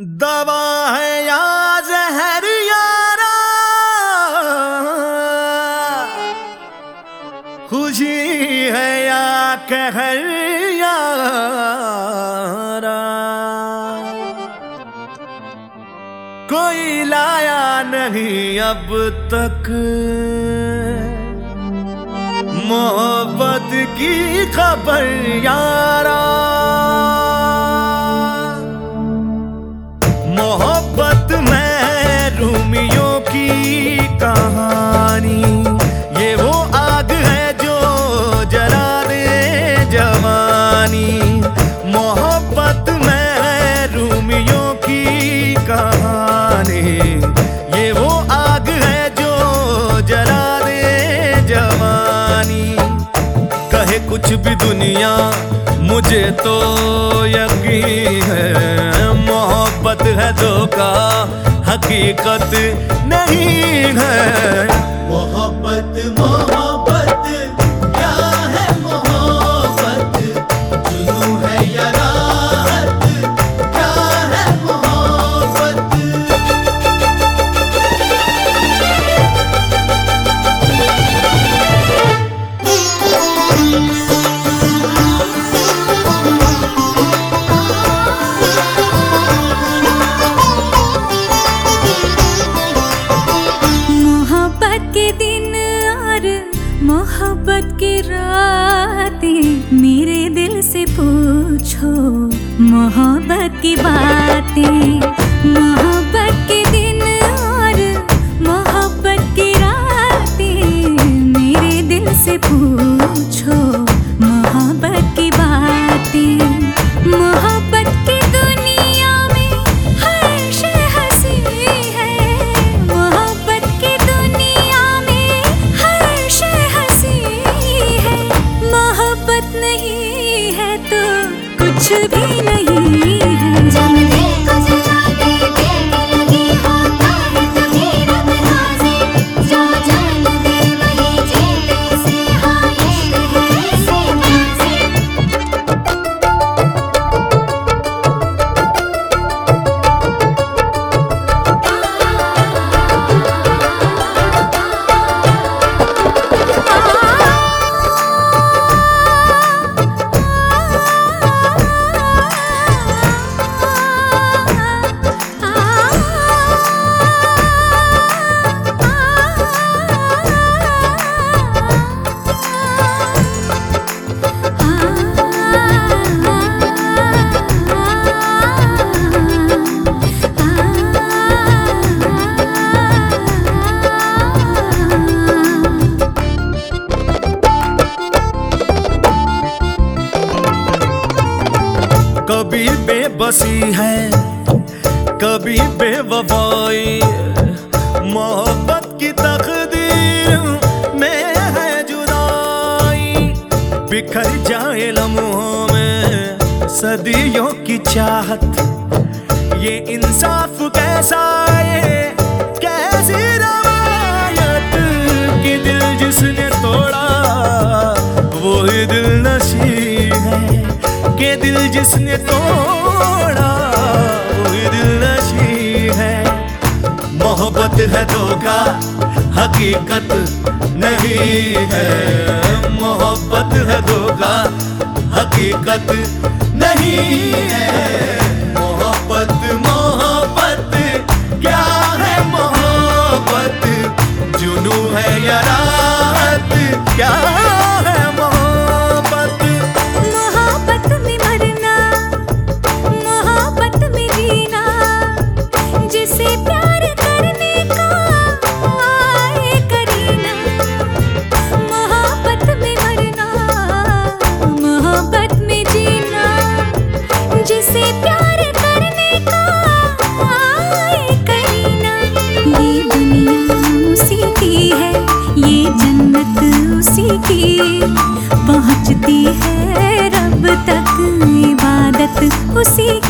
दवा है या जहर यारा। खुशी है या कहर यारा। कोई लाया नहीं अब तक। मोहब्बत की खबर यारा। जवानी। मोहब्बत में है रूमियों की कहानी। ये वो आग है जो जला दे जवानी। कहे कुछ भी दुनिया, मुझे तो यकीन है। मोहब्बत है धोखा, हकीकत नहीं है। मोहब्बत मोहब्बत। से पूछो, मोहब्बत की बातें, मोहब्बत के दिन और मोहब्बत की रातें, मेरे दिल से पूछो। तो कुछ भी नहीं। कभी बेबसी है, कभी बेवफाई। मोहब्बत की तकदीर में है जुदाई। बिखर जाए लम्हों में सदियों की चाहत, ये इंसाफ कैसा दिल जिसने तोड़ा वो दिल नशी है। मोहब्बत है धोखा, हकीकत नहीं है। मोहब्बत है धोखा, हकीकत नहीं है। मोहब्बत मोहब्बत